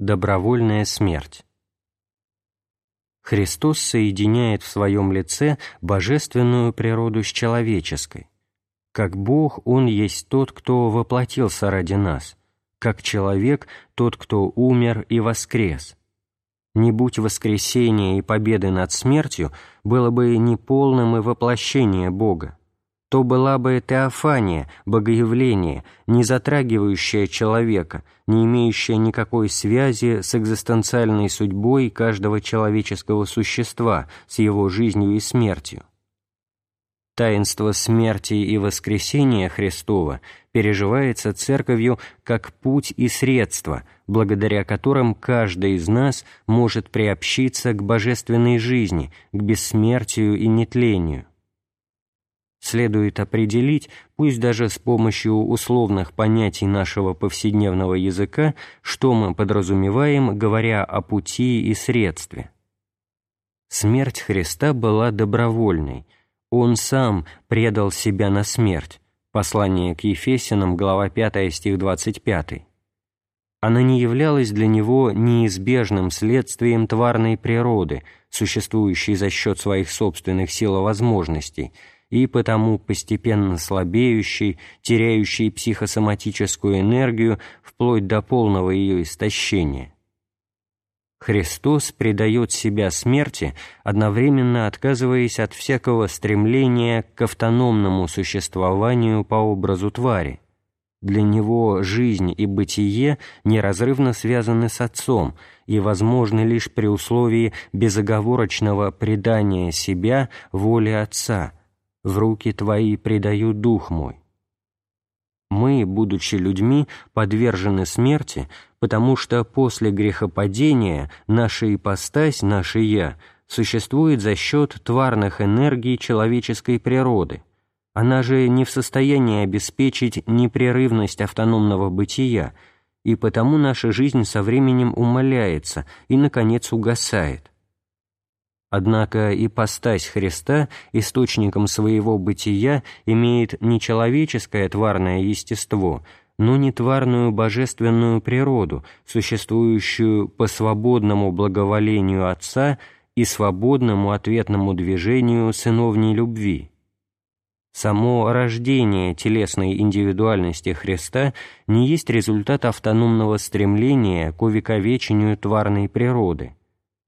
Добровольная смерть. Христос соединяет в своем лице божественную природу с человеческой. Как Бог Он есть тот, кто воплотился ради нас, как человек тот, кто умер и воскрес. Не будь воскресения и победы над смертью, было бы неполным и воплощение Бога то была бы теофания, богоявление, не затрагивающее человека, не имеющее никакой связи с экзистенциальной судьбой каждого человеческого существа, с его жизнью и смертью. Таинство смерти и воскресения Христова переживается Церковью как путь и средство, благодаря которым каждый из нас может приобщиться к божественной жизни, к бессмертию и нетлению следует определить, пусть даже с помощью условных понятий нашего повседневного языка, что мы подразумеваем, говоря о пути и средстве. Смерть Христа была добровольной. Он сам предал себя на смерть. Послание к Ефесянам, глава 5, стих 25. Она не являлась для него неизбежным следствием тварной природы, существующей за счет своих собственных сил и возможностей – и потому постепенно слабеющий, теряющий психосоматическую энергию вплоть до полного ее истощения. Христос предает себя смерти, одновременно отказываясь от всякого стремления к автономному существованию по образу твари. Для него жизнь и бытие неразрывно связаны с Отцом и возможны лишь при условии безоговорочного предания себя воле Отца – в руки Твои предаю дух мой». Мы, будучи людьми, подвержены смерти, потому что после грехопадения наша ипостась, наше «я» существует за счет тварных энергий человеческой природы. Она же не в состоянии обеспечить непрерывность автономного бытия, и потому наша жизнь со временем умаляется и, наконец, угасает. Однако ипостась Христа источником своего бытия имеет не человеческое тварное естество, но не тварную божественную природу, существующую по свободному благоволению Отца и свободному ответному движению сыновней любви. Само рождение телесной индивидуальности Христа не есть результат автономного стремления к увековечению тварной природы –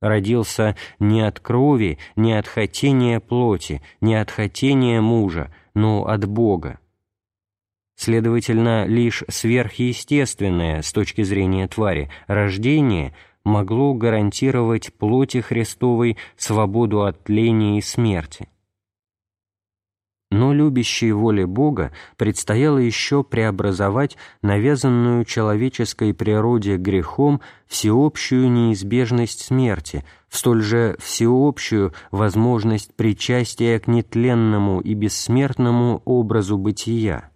родился не от крови, не от хотения плоти, не от хотения мужа, но от Бога. Следовательно, лишь сверхъестественное с точки зрения твари рождение могло гарантировать плоти Христовой свободу от тления и смерти. Но любящей воле Бога предстояло еще преобразовать навязанную человеческой природе грехом всеобщую неизбежность смерти в столь же всеобщую возможность причастия к нетленному и бессмертному образу бытия.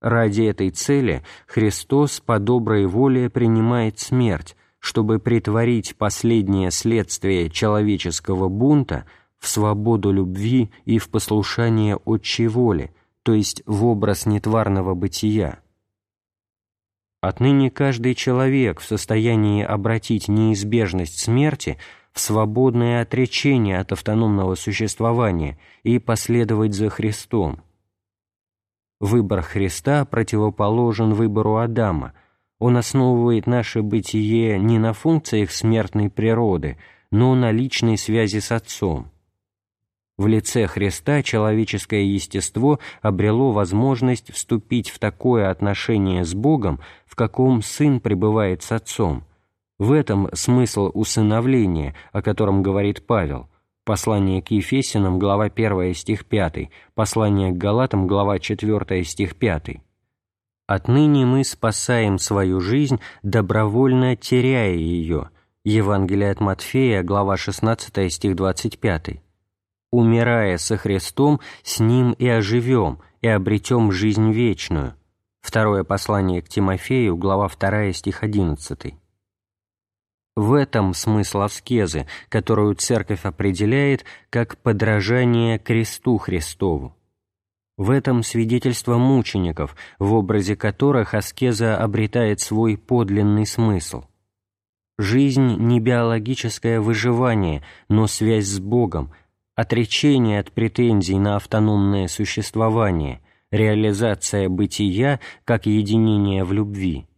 Ради этой цели Христос по доброй воле принимает смерть, чтобы притворить последнее следствие человеческого бунта – в свободу любви и в послушание отчей воли, то есть в образ нетварного бытия. Отныне каждый человек в состоянии обратить неизбежность смерти в свободное отречение от автономного существования и последовать за Христом. Выбор Христа противоположен выбору Адама. Он основывает наше бытие не на функциях смертной природы, но на личной связи с Отцом. В лице Христа человеческое естество обрело возможность вступить в такое отношение с Богом, в каком Сын пребывает с Отцом. В этом смысл усыновления, о котором говорит Павел. Послание к Ефесянам, глава 1, стих 5, послание к Галатам, глава 4, стих 5. «Отныне мы спасаем свою жизнь, добровольно теряя ее». Евангелие от Матфея, глава 16, стих 25 умирая со Христом, с Ним и оживем, и обретем жизнь вечную». Второе послание к Тимофею, глава 2, стих 11. В этом смысл аскезы, которую Церковь определяет как подражание кресту Христову. В этом свидетельство мучеников, в образе которых аскеза обретает свой подлинный смысл – Жизнь не биологическое выживание, но связь с Богом, отречение от претензий на автономное существование, реализация бытия как единение в любви.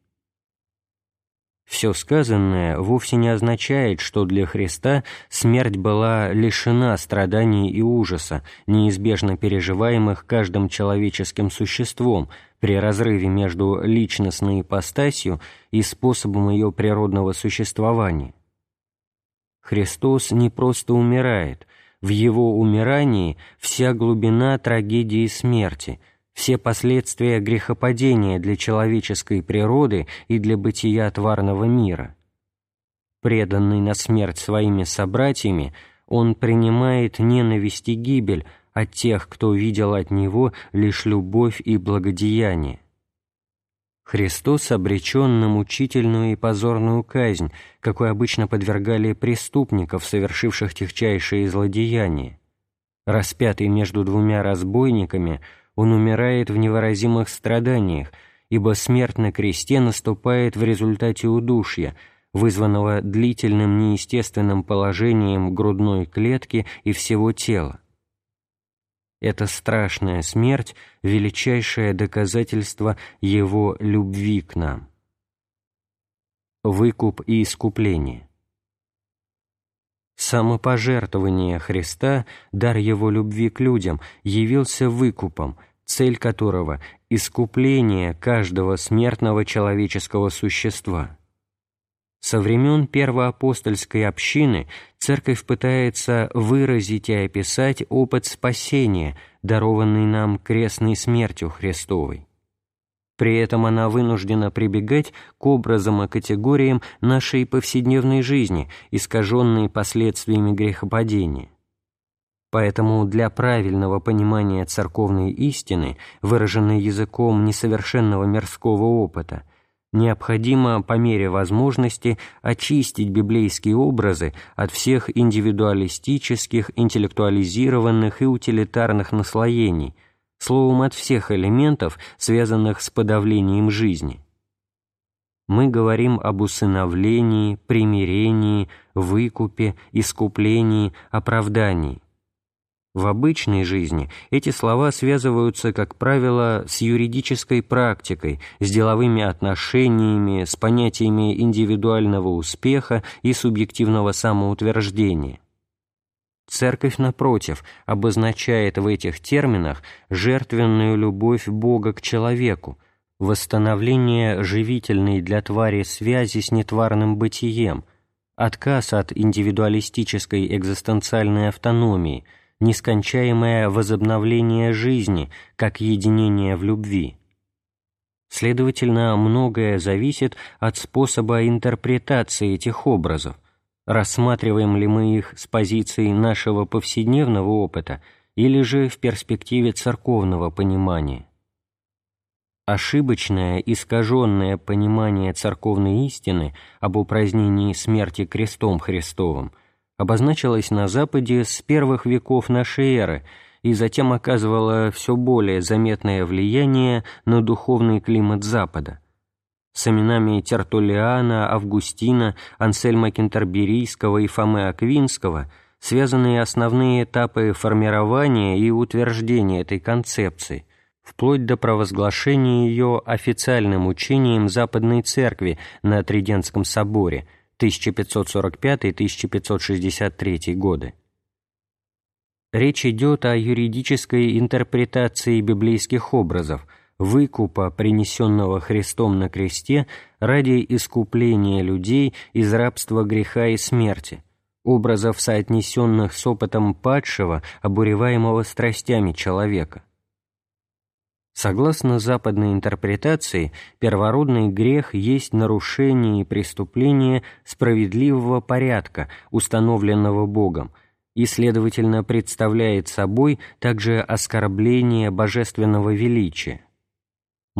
Все сказанное вовсе не означает, что для Христа смерть была лишена страданий и ужаса, неизбежно переживаемых каждым человеческим существом при разрыве между личностной ипостасью и способом ее природного существования. Христос не просто умирает, в Его умирании вся глубина трагедии смерти – все последствия грехопадения для человеческой природы и для бытия тварного мира. Преданный на смерть своими собратьями, он принимает ненависть и гибель от тех, кто видел от него лишь любовь и благодеяние. Христос обречен на мучительную и позорную казнь, какой обычно подвергали преступников, совершивших техчайшие злодеяния. Распятый между двумя разбойниками – он умирает в невыразимых страданиях, ибо смерть на кресте наступает в результате удушья, вызванного длительным неестественным положением грудной клетки и всего тела. Эта страшная смерть – величайшее доказательство Его любви к нам. Выкуп и искупление Самопожертвование Христа, дар Его любви к людям, явился выкупом, цель которого – искупление каждого смертного человеческого существа. Со времен первоапостольской общины Церковь пытается выразить и описать опыт спасения, дарованный нам крестной смертью Христовой. При этом она вынуждена прибегать к образам и категориям нашей повседневной жизни, искаженной последствиями грехопадения. Поэтому для правильного понимания церковной истины, выраженной языком несовершенного мирского опыта, необходимо по мере возможности очистить библейские образы от всех индивидуалистических, интеллектуализированных и утилитарных наслоений – словом, от всех элементов, связанных с подавлением жизни. Мы говорим об усыновлении, примирении, выкупе, искуплении, оправдании. В обычной жизни эти слова связываются, как правило, с юридической практикой, с деловыми отношениями, с понятиями индивидуального успеха и субъективного самоутверждения. Церковь, напротив, обозначает в этих терминах жертвенную любовь Бога к человеку, восстановление живительной для твари связи с нетварным бытием, отказ от индивидуалистической экзистенциальной автономии, нескончаемое возобновление жизни как единение в любви. Следовательно, многое зависит от способа интерпретации этих образов, рассматриваем ли мы их с позиции нашего повседневного опыта или же в перспективе церковного понимания. Ошибочное, искаженное понимание церковной истины об упразднении смерти крестом Христовым обозначилось на Западе с первых веков нашей эры и затем оказывало все более заметное влияние на духовный климат Запада – с именами Тертулиана, Августина, Ансельма Кентерберийского и Фомы Аквинского связаны основные этапы формирования и утверждения этой концепции, вплоть до провозглашения ее официальным учением Западной Церкви на Тридентском соборе 1545-1563 годы. Речь идет о юридической интерпретации библейских образов – выкупа, принесенного Христом на кресте ради искупления людей из рабства греха и смерти, образов, соотнесенных с опытом падшего, обуреваемого страстями человека. Согласно западной интерпретации, первородный грех есть нарушение и преступление справедливого порядка, установленного Богом, и, следовательно, представляет собой также оскорбление божественного величия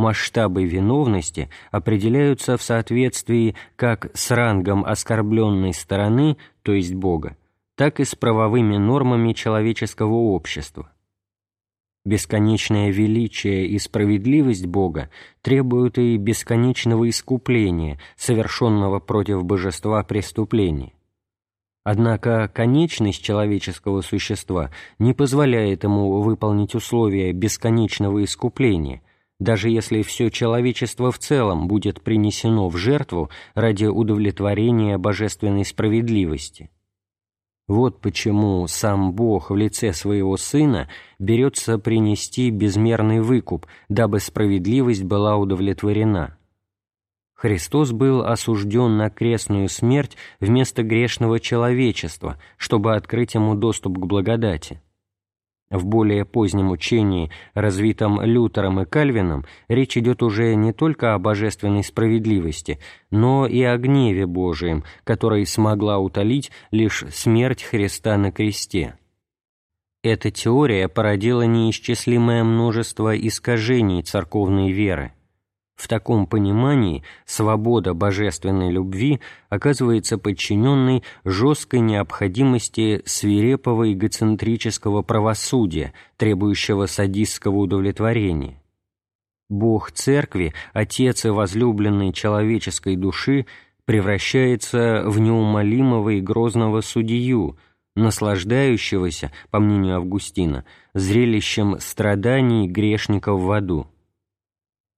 масштабы виновности определяются в соответствии как с рангом оскорбленной стороны, то есть Бога, так и с правовыми нормами человеческого общества. Бесконечное величие и справедливость Бога требуют и бесконечного искупления, совершенного против божества преступления. Однако конечность человеческого существа не позволяет ему выполнить условия бесконечного искупления, даже если все человечество в целом будет принесено в жертву ради удовлетворения божественной справедливости. Вот почему сам Бог в лице своего Сына берется принести безмерный выкуп, дабы справедливость была удовлетворена. Христос был осужден на крестную смерть вместо грешного человечества, чтобы открыть ему доступ к благодати. В более позднем учении, развитом Лютером и Кальвином, речь идет уже не только о божественной справедливости, но и о гневе Божием, который смогла утолить лишь смерть Христа на кресте. Эта теория породила неисчислимое множество искажений церковной веры – в таком понимании свобода божественной любви оказывается подчиненной жесткой необходимости свирепого эгоцентрического правосудия, требующего садистского удовлетворения. Бог Церкви, Отец и возлюбленный человеческой души, превращается в неумолимого и грозного судью, наслаждающегося, по мнению Августина, зрелищем страданий грешников в аду.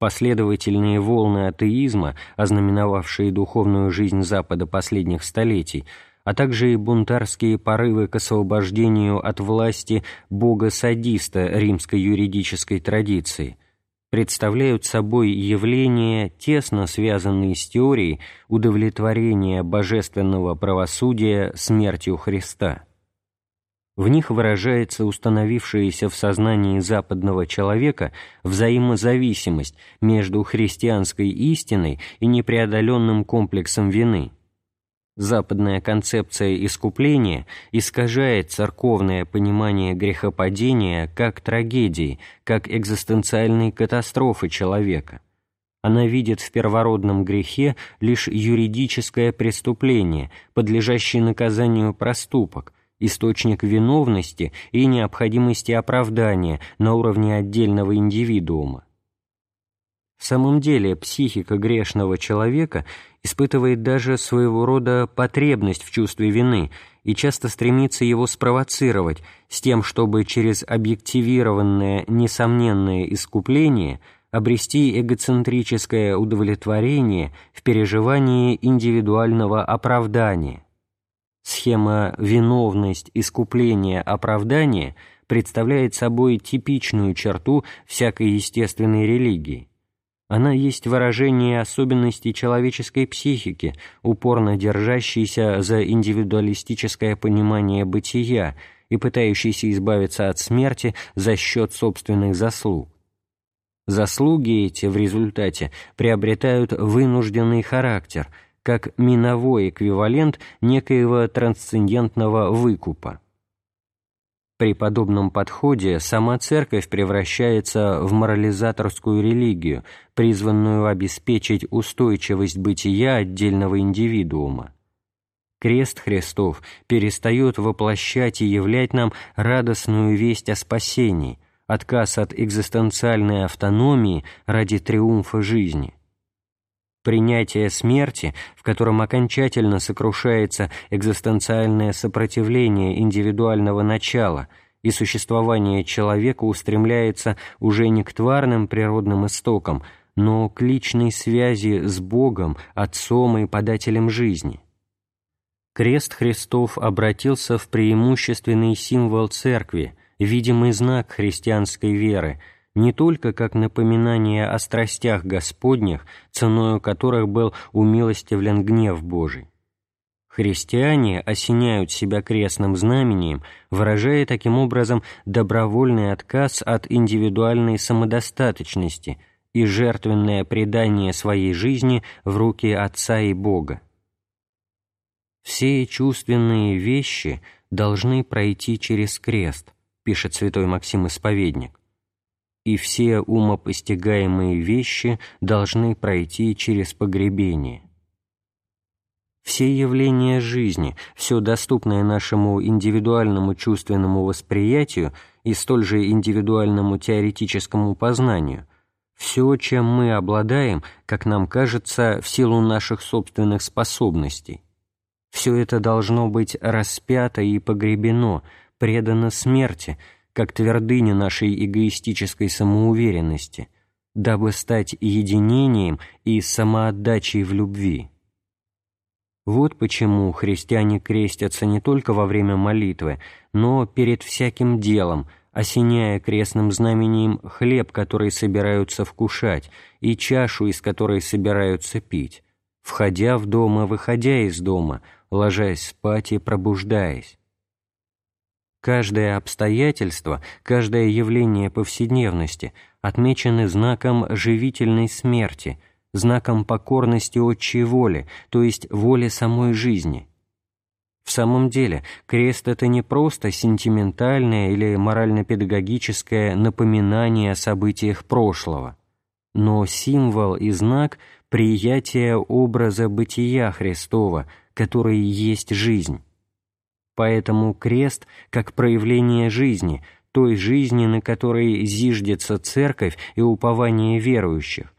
Последовательные волны атеизма, ознаменовавшие духовную жизнь Запада последних столетий, а также и бунтарские порывы к освобождению от власти бога-садиста римской юридической традиции, представляют собой явления, тесно связанные с теорией удовлетворения божественного правосудия смертью Христа. В них выражается установившаяся в сознании западного человека взаимозависимость между христианской истиной и непреодоленным комплексом вины. Западная концепция искупления искажает церковное понимание грехопадения как трагедии, как экзистенциальной катастрофы человека. Она видит в первородном грехе лишь юридическое преступление, подлежащее наказанию проступок – источник виновности и необходимости оправдания на уровне отдельного индивидуума. В самом деле психика грешного человека испытывает даже своего рода потребность в чувстве вины и часто стремится его спровоцировать с тем, чтобы через объективированное несомненное искупление обрести эгоцентрическое удовлетворение в переживании индивидуального оправдания – Схема «виновность», «искупление», «оправдание» представляет собой типичную черту всякой естественной религии. Она есть выражение особенностей человеческой психики, упорно держащейся за индивидуалистическое понимание бытия и пытающейся избавиться от смерти за счет собственных заслуг. Заслуги эти в результате приобретают вынужденный характер – как миновой эквивалент некоего трансцендентного выкупа. При подобном подходе сама Церковь превращается в морализаторскую религию, призванную обеспечить устойчивость бытия отдельного индивидуума. Крест Христов перестает воплощать и являть нам радостную весть о спасении, отказ от экзистенциальной автономии ради триумфа жизни – Принятие смерти, в котором окончательно сокрушается экзистенциальное сопротивление индивидуального начала и существование человека устремляется уже не к тварным природным истокам, но к личной связи с Богом, Отцом и Подателем жизни. Крест Христов обратился в преимущественный символ Церкви, видимый знак христианской веры – не только как напоминание о страстях Господних, ценою которых был умилостивлен гнев Божий. Христиане осеняют себя крестным знамением, выражая таким образом добровольный отказ от индивидуальной самодостаточности и жертвенное предание своей жизни в руки Отца и Бога. «Все чувственные вещи должны пройти через крест», пишет святой Максим Исповедник и все умопостигаемые вещи должны пройти через погребение. Все явления жизни, все доступное нашему индивидуальному чувственному восприятию и столь же индивидуальному теоретическому познанию, все, чем мы обладаем, как нам кажется, в силу наших собственных способностей, все это должно быть распято и погребено, предано смерти, как твердыня нашей эгоистической самоуверенности, дабы стать единением и самоотдачей в любви. Вот почему христиане крестятся не только во время молитвы, но перед всяким делом, осеняя крестным знамением хлеб, который собираются вкушать, и чашу, из которой собираются пить, входя в дом и выходя из дома, ложась спать и пробуждаясь. Каждое обстоятельство, каждое явление повседневности отмечены знаком живительной смерти – знаком покорности отчей воли, то есть воли самой жизни. В самом деле, крест — это не просто сентиментальное или морально-педагогическое напоминание о событиях прошлого, но символ и знак приятия образа бытия Христова, который есть жизнь. Поэтому крест, как проявление жизни, той жизни, на которой зиждется церковь и упование верующих,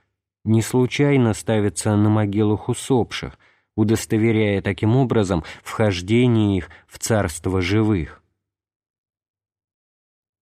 не случайно ставится на могилах усопших, удостоверяя таким образом вхождение их в царство живых.